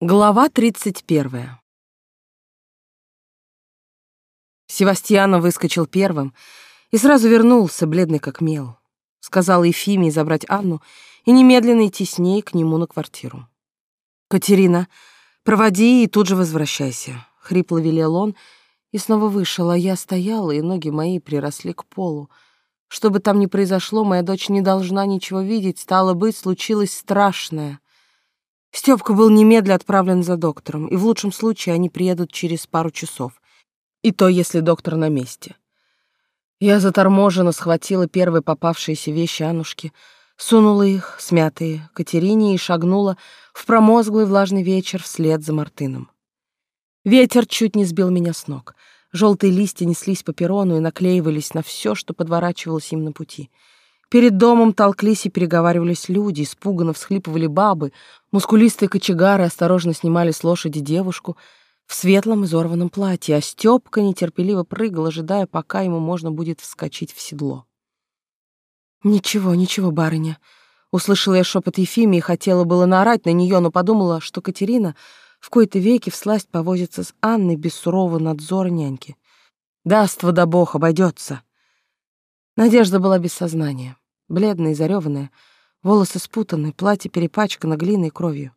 Глава 31. Севастьяна выскочил первым и сразу вернулся, бледный как мел. Сказал Ефимии забрать Анну и немедленно идти с ней к нему на квартиру. «Катерина, проводи и тут же возвращайся», — хрипло велел он и снова вышел, а я стояла, и ноги мои приросли к полу. Что бы там ни произошло, моя дочь не должна ничего видеть, стало быть, случилось страшное — Стёпка был немедля отправлен за доктором, и в лучшем случае они приедут через пару часов. И то, если доктор на месте. Я заторможенно схватила первые попавшиеся вещи Анушки, сунула их, смятые, Катерине и шагнула в промозглый влажный вечер вслед за Мартыном. Ветер чуть не сбил меня с ног. Желтые листья неслись по перрону и наклеивались на все, что подворачивалось им на пути — Перед домом толклись и переговаривались люди, испуганно всхлипывали бабы, мускулистые кочегары осторожно снимали с лошади девушку в светлом изорванном платье, а Стёпка нетерпеливо прыгал, ожидая, пока ему можно будет вскочить в седло. «Ничего, ничего, барыня», — услышала я шепот Ефимии хотела было наорать на нее, но подумала, что Катерина в кои-то веки всласть повозится с Анной без сурового надзора няньки. «Даст вода бог, обойдется. Надежда была без сознания, бледная и зареванная, волосы спутаны, платье перепачкано глиной и кровью.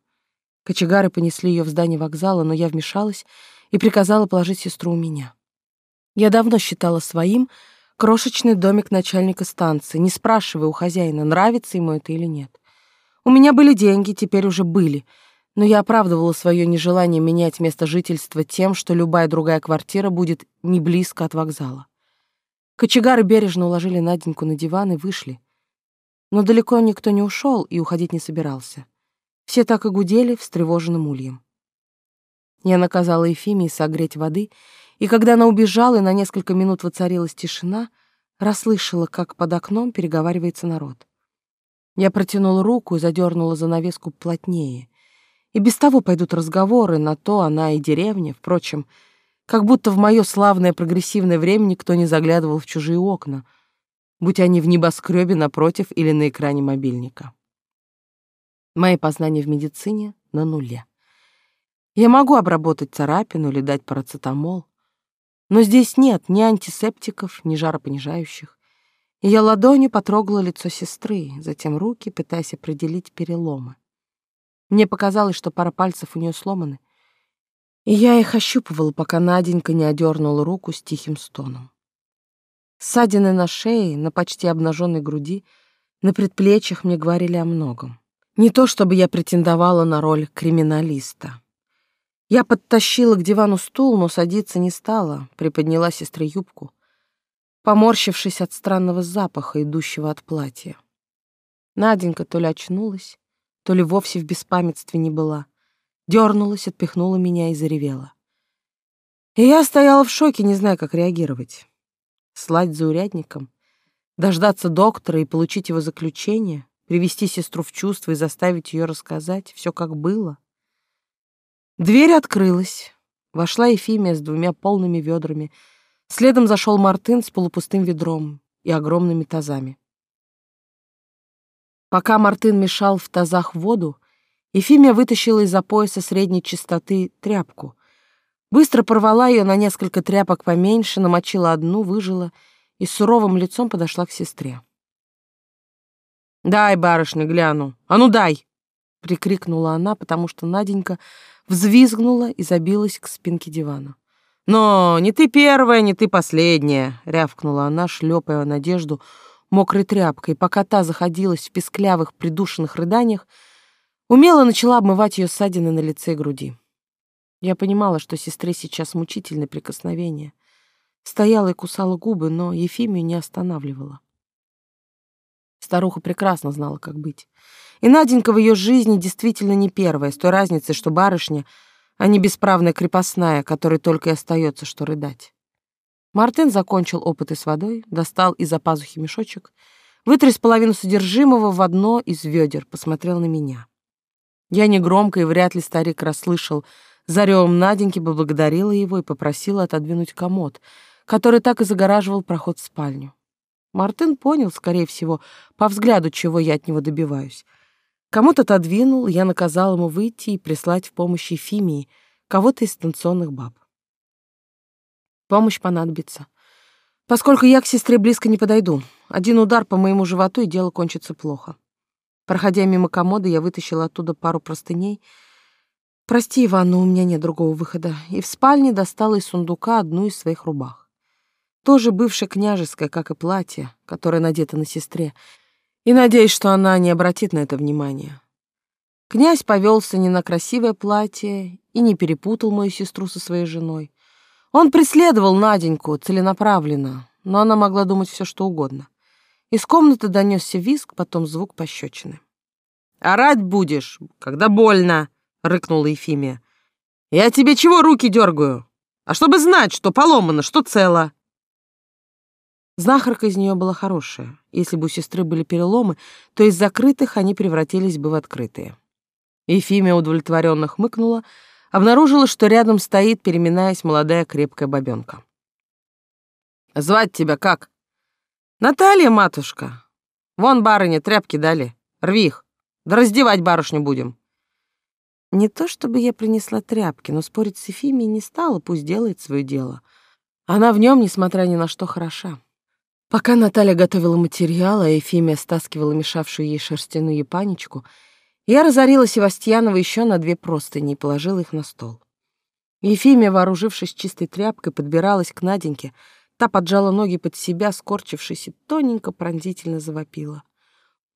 Кочегары понесли ее в здание вокзала, но я вмешалась и приказала положить сестру у меня. Я давно считала своим крошечный домик начальника станции, не спрашивая у хозяина, нравится ему это или нет. У меня были деньги, теперь уже были, но я оправдывала свое нежелание менять место жительства тем, что любая другая квартира будет не близко от вокзала. Кочегары бережно уложили Наденьку на диван и вышли. Но далеко никто не ушел и уходить не собирался. Все так и гудели встревоженным ульем. Я наказала Ефимии согреть воды, и когда она убежала и на несколько минут воцарилась тишина, расслышала, как под окном переговаривается народ. Я протянула руку и задернула занавеску плотнее. И без того пойдут разговоры, на то она и деревня, впрочем, — как будто в мое славное прогрессивное время никто не заглядывал в чужие окна, будь они в небоскребе напротив или на экране мобильника. Мои познания в медицине на нуле. Я могу обработать царапину или дать парацетамол, но здесь нет ни антисептиков, ни жаропонижающих. И я ладонью потрогала лицо сестры, затем руки, пытаясь определить переломы. Мне показалось, что пара пальцев у нее сломаны — и я их ощупывала, пока Наденька не одернула руку с тихим стоном. Ссадины на шее, на почти обнаженной груди, на предплечьях мне говорили о многом. Не то чтобы я претендовала на роль криминалиста. Я подтащила к дивану стул, но садиться не стала, приподняла сестре юбку, поморщившись от странного запаха, идущего от платья. Наденька то ли очнулась, то ли вовсе в беспамятстве не была дернулась, отпихнула меня и заревела. И я стояла в шоке, не зная, как реагировать. Слать за урядником, дождаться доктора и получить его заключение, привести сестру в чувство и заставить ее рассказать все, как было. Дверь открылась. Вошла Ефимия с двумя полными ведрами. Следом зашел Мартын с полупустым ведром и огромными тазами. Пока Мартын мешал в тазах воду, Ефимия вытащила из-за пояса средней частоты тряпку. Быстро порвала ее на несколько тряпок поменьше, намочила одну, выжила и с суровым лицом подошла к сестре. «Дай, барышня, гляну! А ну дай!» — прикрикнула она, потому что Наденька взвизгнула и забилась к спинке дивана. «Но не ты первая, не ты последняя!» — рявкнула она, шлепая Надежду мокрой тряпкой, пока та заходилась в песклявых придушенных рыданиях, Умело начала обмывать ее ссадины на лице и груди. Я понимала, что сестре сейчас мучительное прикосновение. Стояла и кусала губы, но Ефимию не останавливала. Старуха прекрасно знала, как быть. И Наденька в ее жизни действительно не первая, с той разницей, что барышня, а не бесправная крепостная, которой только и остается, что рыдать. Мартин закончил опыты с водой, достал из-за пазухи мешочек, вытряс половину содержимого в одно из ведер, посмотрел на меня. Я негромко и вряд ли старик расслышал. За ревом Наденьки поблагодарила его и попросила отодвинуть комод, который так и загораживал проход в спальню. Мартын понял, скорее всего, по взгляду, чего я от него добиваюсь. Кому-то отодвинул, я наказал ему выйти и прислать в помощь Ефимии кого-то из станционных баб. Помощь понадобится. Поскольку я к сестре близко не подойду. Один удар по моему животу, и дело кончится плохо. Проходя мимо комода, я вытащила оттуда пару простыней. Прости, Иван, но у меня нет другого выхода. И в спальне достала из сундука одну из своих рубах. Тоже бывшая княжеская, как и платье, которое надето на сестре. И надеюсь, что она не обратит на это внимания. Князь повелся не на красивое платье и не перепутал мою сестру со своей женой. Он преследовал Наденьку целенаправленно, но она могла думать все, что угодно. Из комнаты донесся визг, потом звук пощечины. «Орать будешь, когда больно!» — рыкнула Ефимия. «Я тебе чего руки дергаю? А чтобы знать, что поломано, что цело!» Знахарка из нее была хорошая. Если бы у сестры были переломы, то из закрытых они превратились бы в открытые. Ефимия удовлетворенно хмыкнула, обнаружила, что рядом стоит, переминаясь, молодая крепкая бабенка. «Звать тебя как?» «Наталья, матушка. Вон барыня тряпки дали. Рви их. Да раздевать барышню будем». Не то чтобы я принесла тряпки, но спорить с Ефимией не стала, пусть делает свое дело. Она в нем, несмотря ни на что, хороша. Пока Наталья готовила материал, а Ефимия стаскивала мешавшую ей шерстяную епанечку, я разорила Севастьянова еще на две простыни и положила их на стол. Ефимия, вооружившись чистой тряпкой, подбиралась к Наденьке, та поджала ноги под себя, скорчившись, и тоненько пронзительно завопила.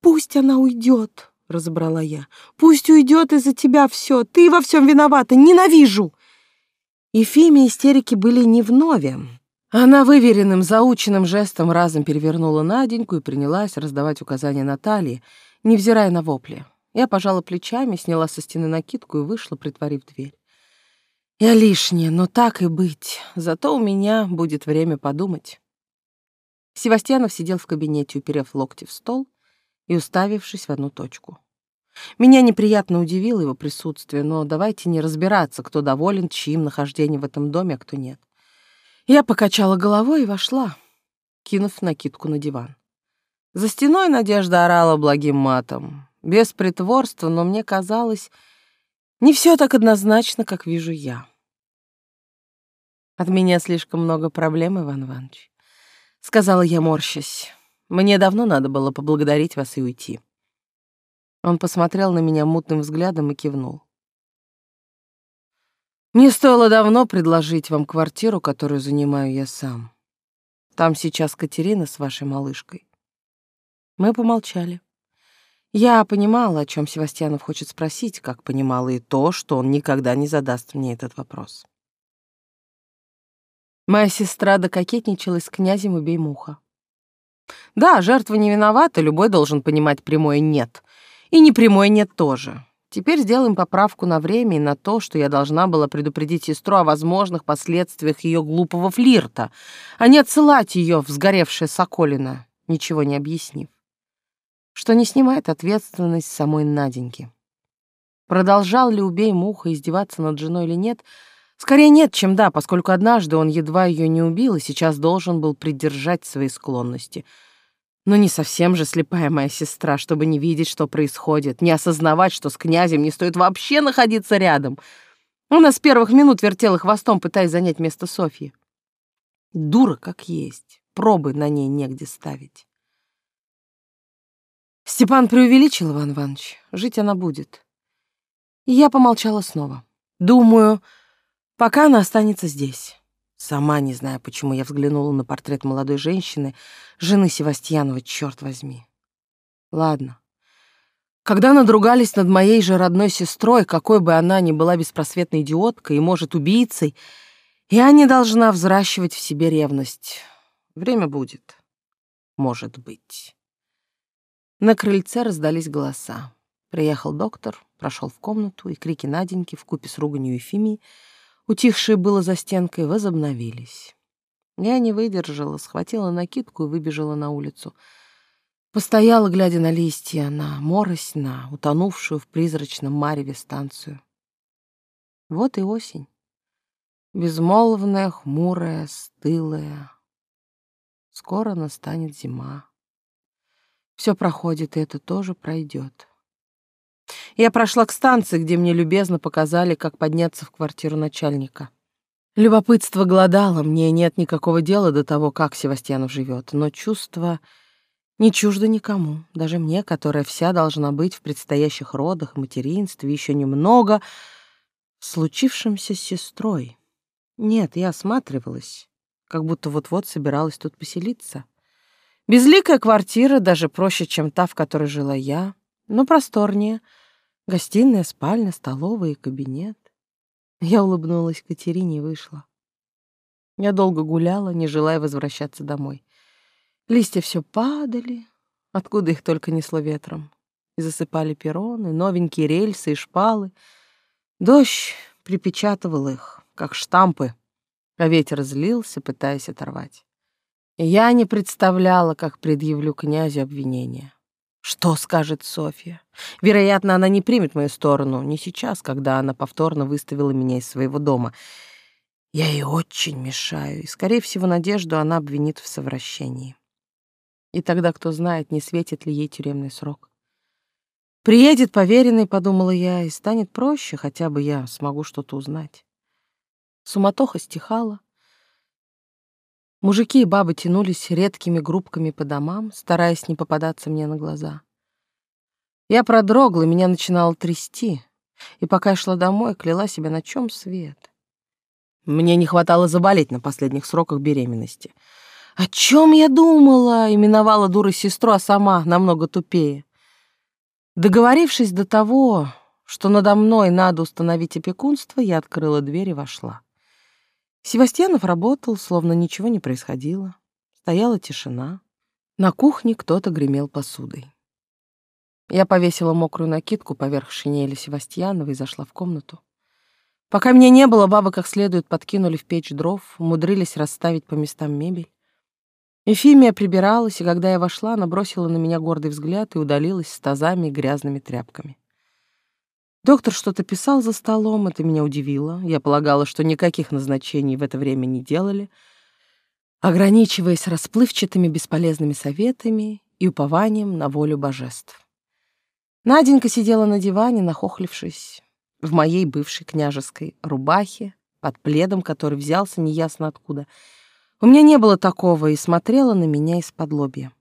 «Пусть она уйдет!» — разобрала я. «Пусть уйдет из-за тебя все! Ты во всем виновата! Ненавижу!» Ефимия истерики были не в нове. Она выверенным, заученным жестом разом перевернула Наденьку и принялась раздавать указания Наталье, невзирая на вопли. Я пожала плечами, сняла со стены накидку и вышла, притворив дверь. Я лишняя, но так и быть. Зато у меня будет время подумать. Севастьянов сидел в кабинете, уперев локти в стол и уставившись в одну точку. Меня неприятно удивило его присутствие, но давайте не разбираться, кто доволен чьим нахождением в этом доме, а кто нет. Я покачала головой и вошла, кинув накидку на диван. За стеной Надежда орала благим матом. Без притворства, но мне казалось, не все так однозначно, как вижу я. От меня слишком много проблем, Иван Иванович. Сказала я, морщась. Мне давно надо было поблагодарить вас и уйти. Он посмотрел на меня мутным взглядом и кивнул. Мне стоило давно предложить вам квартиру, которую занимаю я сам. Там сейчас Катерина с вашей малышкой. Мы помолчали. Я понимала, о чем Севастьянов хочет спросить, как понимала и то, что он никогда не задаст мне этот вопрос. Моя сестра дококетничала с князем «Убей муха». Да, жертва не виновата, любой должен понимать прямое «нет». И непрямое «нет» тоже. Теперь сделаем поправку на время и на то, что я должна была предупредить сестру о возможных последствиях ее глупого флирта, а не отсылать ее в сгоревшее Соколино, ничего не объяснив. Что не снимает ответственность самой Наденьки. Продолжал ли убей муха издеваться над женой или нет? Скорее нет, чем да, поскольку однажды он едва ее не убил и сейчас должен был придержать свои склонности — но не совсем же слепая моя сестра, чтобы не видеть, что происходит, не осознавать, что с князем не стоит вообще находиться рядом. Она с первых минут вертела хвостом, пытаясь занять место Софьи. Дура как есть, пробы на ней негде ставить. Степан преувеличил, Иван Иванович, жить она будет. Я помолчала снова. Думаю, пока она останется здесь. Сама не знаю, почему я взглянула на портрет молодой женщины, жены Севастьянова, черт возьми. Ладно. Когда надругались над моей же родной сестрой, какой бы она ни была беспросветной идиоткой и, может, убийцей, я не должна взращивать в себе ревность. Время будет. Может быть. На крыльце раздались голоса. Приехал доктор, прошел в комнату, и крики Наденьки вкупе с руганью Ефимии — утихшие было за стенкой, возобновились. Я не выдержала, схватила накидку и выбежала на улицу. Постояла, глядя на листья, на морось, на утонувшую в призрачном мареве станцию. Вот и осень. Безмолвная, хмурая, стылая. Скоро настанет зима. Все проходит, и это тоже пройдет. Я прошла к станции, где мне любезно показали, как подняться в квартиру начальника. Любопытство голодало, мне нет никакого дела до того, как Севастьянов живет, но чувство не чуждо никому, даже мне, которая вся должна быть в предстоящих родах, материнстве, еще немного, случившемся с сестрой. Нет, я осматривалась, как будто вот-вот собиралась тут поселиться. Безликая квартира, даже проще, чем та, в которой жила я, но просторнее. Гостиная, спальня, столовая и кабинет. Я улыбнулась Катерине и вышла. Я долго гуляла, не желая возвращаться домой. Листья все падали, откуда их только несло ветром, и засыпали перроны, новенькие рельсы и шпалы. Дождь припечатывал их, как штампы, а ветер злился, пытаясь оторвать. Я не представляла, как предъявлю князю обвинение. Что скажет Софья? Вероятно, она не примет мою сторону, не сейчас, когда она повторно выставила меня из своего дома. Я ей очень мешаю, и, скорее всего, Надежду она обвинит в совращении. И тогда, кто знает, не светит ли ей тюремный срок. Приедет поверенный, подумала я, и станет проще, хотя бы я смогу что-то узнать. Суматоха стихала. Мужики и бабы тянулись редкими группками по домам, стараясь не попадаться мне на глаза. Я продрогла, меня начинало трясти, и пока я шла домой, кляла себя, на чем свет. Мне не хватало заболеть на последних сроках беременности. О чем я думала? Именовала дура сестру, а сама намного тупее. Договорившись до того, что надо мной надо установить опекунство, я открыла дверь и вошла. Севастьянов работал, словно ничего не происходило. Стояла тишина. На кухне кто-то гремел посудой. Я повесила мокрую накидку поверх шинели Севастьянова и зашла в комнату. Пока меня не было, бабы как следует подкинули в печь дров, умудрились расставить по местам мебель. Эфимия прибиралась, и когда я вошла, она бросила на меня гордый взгляд и удалилась с тазами и грязными тряпками. Доктор что-то писал за столом, это меня удивило. Я полагала, что никаких назначений в это время не делали, ограничиваясь расплывчатыми бесполезными советами и упованием на волю божеств. Наденька сидела на диване, нахохлившись, в моей бывшей княжеской рубахе, под пледом, который взялся неясно откуда. У меня не было такого, и смотрела на меня из-под лобья.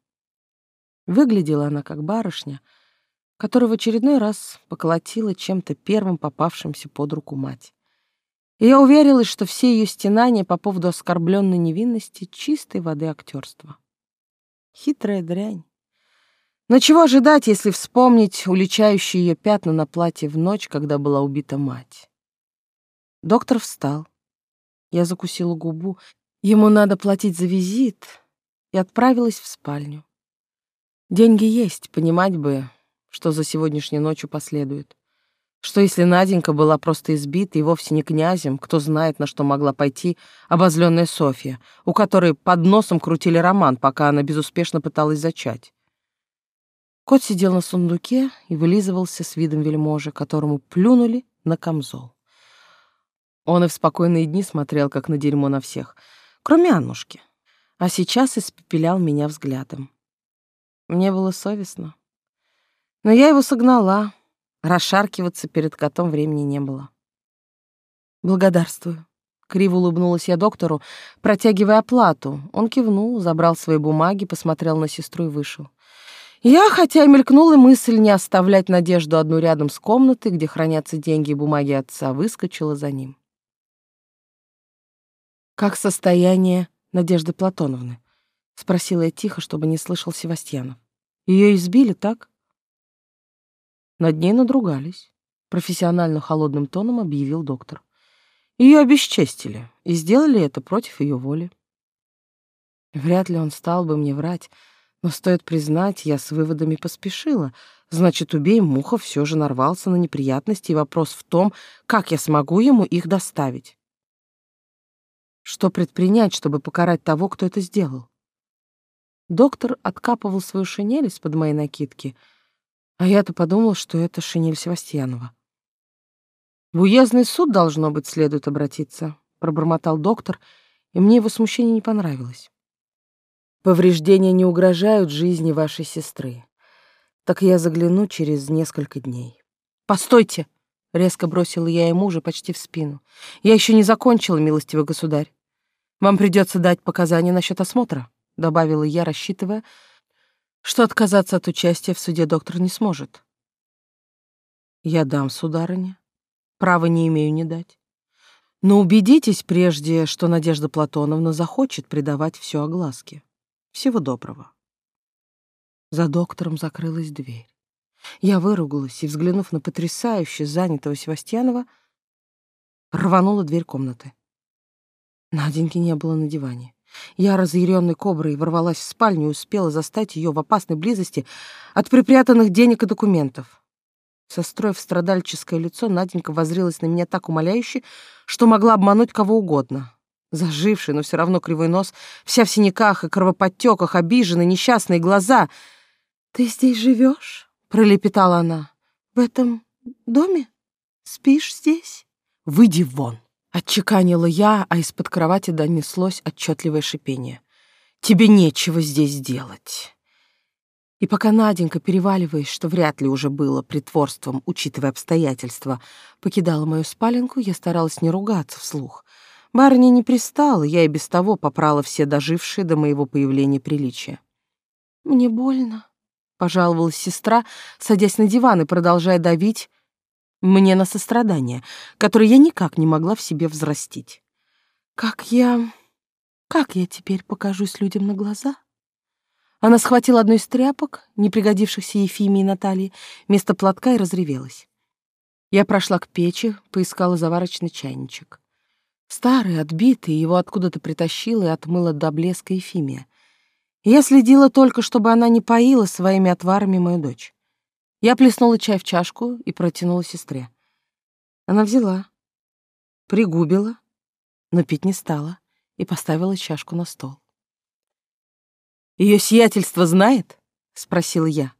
Выглядела она как барышня — которую в очередной раз поколотила чем-то первым попавшимся под руку мать. И я уверилась, что все ее стенания по поводу оскорбленной невинности — чистой воды актерства. Хитрая дрянь. Но чего ожидать, если вспомнить уличающие ее пятна на платье в ночь, когда была убита мать? Доктор встал. Я закусила губу. Ему надо платить за визит. И отправилась в спальню. Деньги есть, понимать бы, что за сегодняшней ночью последует. Что если Наденька была просто избита и вовсе не князем, кто знает, на что могла пойти обозленная Софья, у которой под носом крутили роман, пока она безуспешно пыталась зачать. Кот сидел на сундуке и вылизывался с видом вельможи, которому плюнули на камзол. Он и в спокойные дни смотрел, как на дерьмо на всех, кроме Аннушки, а сейчас испепелял меня взглядом. Мне было совестно. Но я его согнала. Расшаркиваться перед котом времени не было. «Благодарствую». Криво улыбнулась я доктору, протягивая оплату. Он кивнул, забрал свои бумаги, посмотрел на сестру и вышел. Я, хотя и мелькнула мысль не оставлять Надежду одну рядом с комнатой, где хранятся деньги и бумаги отца, выскочила за ним. «Как состояние Надежды Платоновны?» — спросила я тихо, чтобы не слышал Севастьянов. Ее избили, так?» Над ней надругались. Профессионально холодным тоном объявил доктор. Ее обесчестили и сделали это против ее воли. Вряд ли он стал бы мне врать, но стоит признать, я с выводами поспешила. Значит, убей муха все же нарвался на неприятности, и вопрос в том, как я смогу ему их доставить. Что предпринять, чтобы покарать того, кто это сделал? Доктор откапывал свою шинель из-под моей накидки — а я-то подумал, что это шинель Севастьянова. В уездный суд, должно быть, следует обратиться, пробормотал доктор, и мне его смущение не понравилось. Повреждения не угрожают жизни вашей сестры. Так я загляну через несколько дней. «Постойте!» — резко бросила я ему уже почти в спину. «Я еще не закончила, милостивый государь. Вам придется дать показания насчет осмотра», — добавила я, рассчитывая, что отказаться от участия в суде доктор не сможет. «Я дам, сударыня. Права не имею не дать. Но убедитесь прежде, что Надежда Платоновна захочет придавать все огласке. Всего доброго». За доктором закрылась дверь. Я выругалась и, взглянув на потрясающе занятого Севастьянова, рванула дверь комнаты. Наденьки не было на диване. Я, разъяренной коброй, ворвалась в спальню и успела застать ее в опасной близости от припрятанных денег и документов. Состроив страдальческое лицо, Наденька возрилась на меня так умоляюще, что могла обмануть кого угодно. Заживший, но все равно кривой нос, вся в синяках и кровоподтеках, обиженные, несчастные глаза. «Ты здесь живешь? пролепетала она. «В этом доме? Спишь здесь? Выйди вон!» Отчеканила я, а из-под кровати донеслось отчетливое шипение. «Тебе нечего здесь делать!» И пока Наденька, переваливаясь, что вряд ли уже было притворством, учитывая обстоятельства, покидала мою спаленку, я старалась не ругаться вслух. Барыня не пристала, я и без того попрала все дожившие до моего появления приличия. «Мне больно», — пожаловалась сестра, садясь на диван и продолжая давить мне на сострадание, которое я никак не могла в себе взрастить. Как я... как я теперь покажусь людям на глаза? Она схватила одну из тряпок, не пригодившихся Ефимии и Наталье, вместо платка и разревелась. Я прошла к печи, поискала заварочный чайничек. Старый, отбитый, его откуда-то притащила и отмыла до блеска Ефимия. Я следила только, чтобы она не поила своими отварами мою дочь. Я плеснула чай в чашку и протянула сестре. Она взяла, пригубила, но пить не стала и поставила чашку на стол. Ее сиятельство знает?» — спросила я.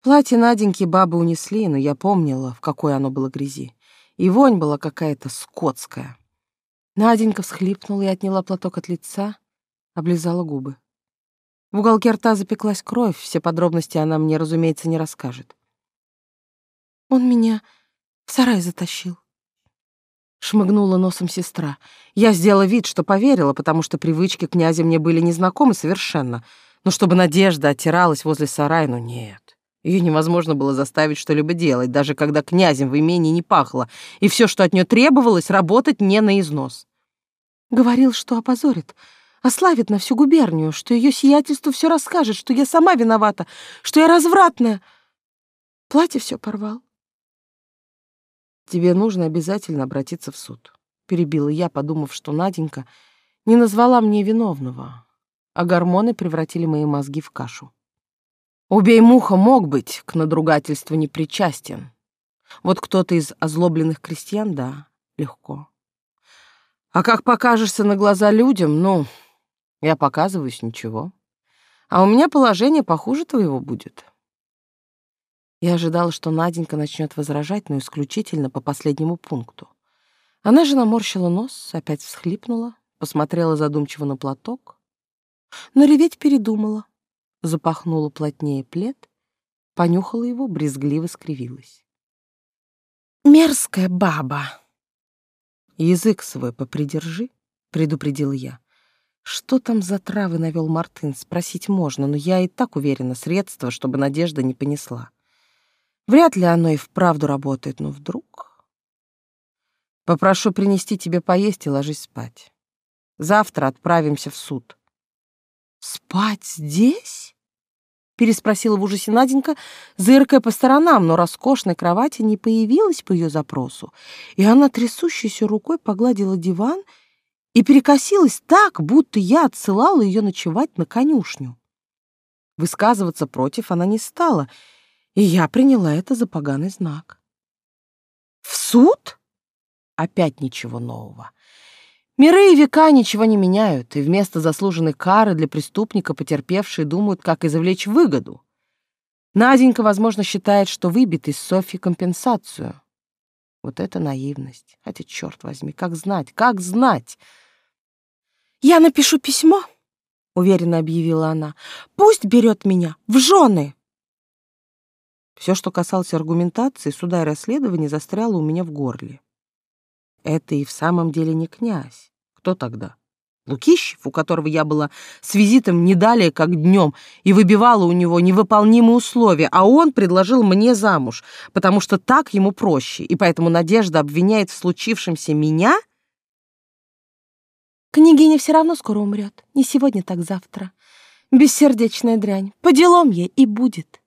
Платье Наденьки бабы унесли, но я помнила, в какой оно было грязи. И вонь была какая-то скотская. Наденька всхлипнула и отняла платок от лица, облизала губы. В уголке рта запеклась кровь, все подробности она мне, разумеется, не расскажет. «Он меня в сарай затащил», — шмыгнула носом сестра. Я сделала вид, что поверила, потому что привычки князя мне были незнакомы совершенно. Но чтобы Надежда оттиралась возле сарая, ну нет. Ее невозможно было заставить что-либо делать, даже когда князем в имении не пахло, и все, что от нее требовалось, работать не на износ. Говорил, что опозорит, ославит на всю губернию, что ее сиятельство все расскажет, что я сама виновата, что я развратная. Платье все порвал. Тебе нужно обязательно обратиться в суд, перебила я, подумав, что Наденька не назвала мне виновного, а гормоны превратили мои мозги в кашу. Убей муха мог быть к надругательству не причастен. Вот кто-то из озлобленных крестьян, да, легко. А как покажешься на глаза людям, ну, я показываюсь, ничего. А у меня положение похуже твоего будет. Я ожидала, что Наденька начнет возражать, но исключительно по последнему пункту. Она же наморщила нос, опять всхлипнула, посмотрела задумчиво на платок, но реветь передумала, запахнула плотнее плед, понюхала его, брезгливо скривилась. «Мерзкая баба!» «Язык свой попридержи», — предупредила я. Что там за травы навел Мартын, спросить можно, но я и так уверена, средство, чтобы Надежда не понесла. Вряд ли оно и вправду работает, но вдруг... Попрошу принести тебе поесть и ложись спать. Завтра отправимся в суд. Спать здесь? Переспросила в ужасе Наденька, зыркая по сторонам, но роскошной кровати не появилась по ее запросу, и она трясущейся рукой погладила диван и и перекосилась так, будто я отсылала ее ночевать на конюшню. Высказываться против она не стала, и я приняла это за поганый знак. В суд? Опять ничего нового. Миры и века ничего не меняют, и вместо заслуженной кары для преступника потерпевшие думают, как извлечь выгоду. Наденька, возможно, считает, что выбит из Софьи компенсацию. Вот это наивность. Хотя, черт возьми, как знать, как знать? «Я напишу письмо», — уверенно объявила она. «Пусть берет меня в жены». Все, что касалось аргументации, суда и расследования, застряло у меня в горле. Это и в самом деле не князь. Кто тогда? Лукищев, у которого я была с визитом не далее, как днем, и выбивала у него невыполнимые условия, а он предложил мне замуж, потому что так ему проще, и поэтому Надежда обвиняет в случившемся меня? Княгиня все равно скоро умрет, не сегодня, так завтра. Бессердечная дрянь, по делам ей и будет.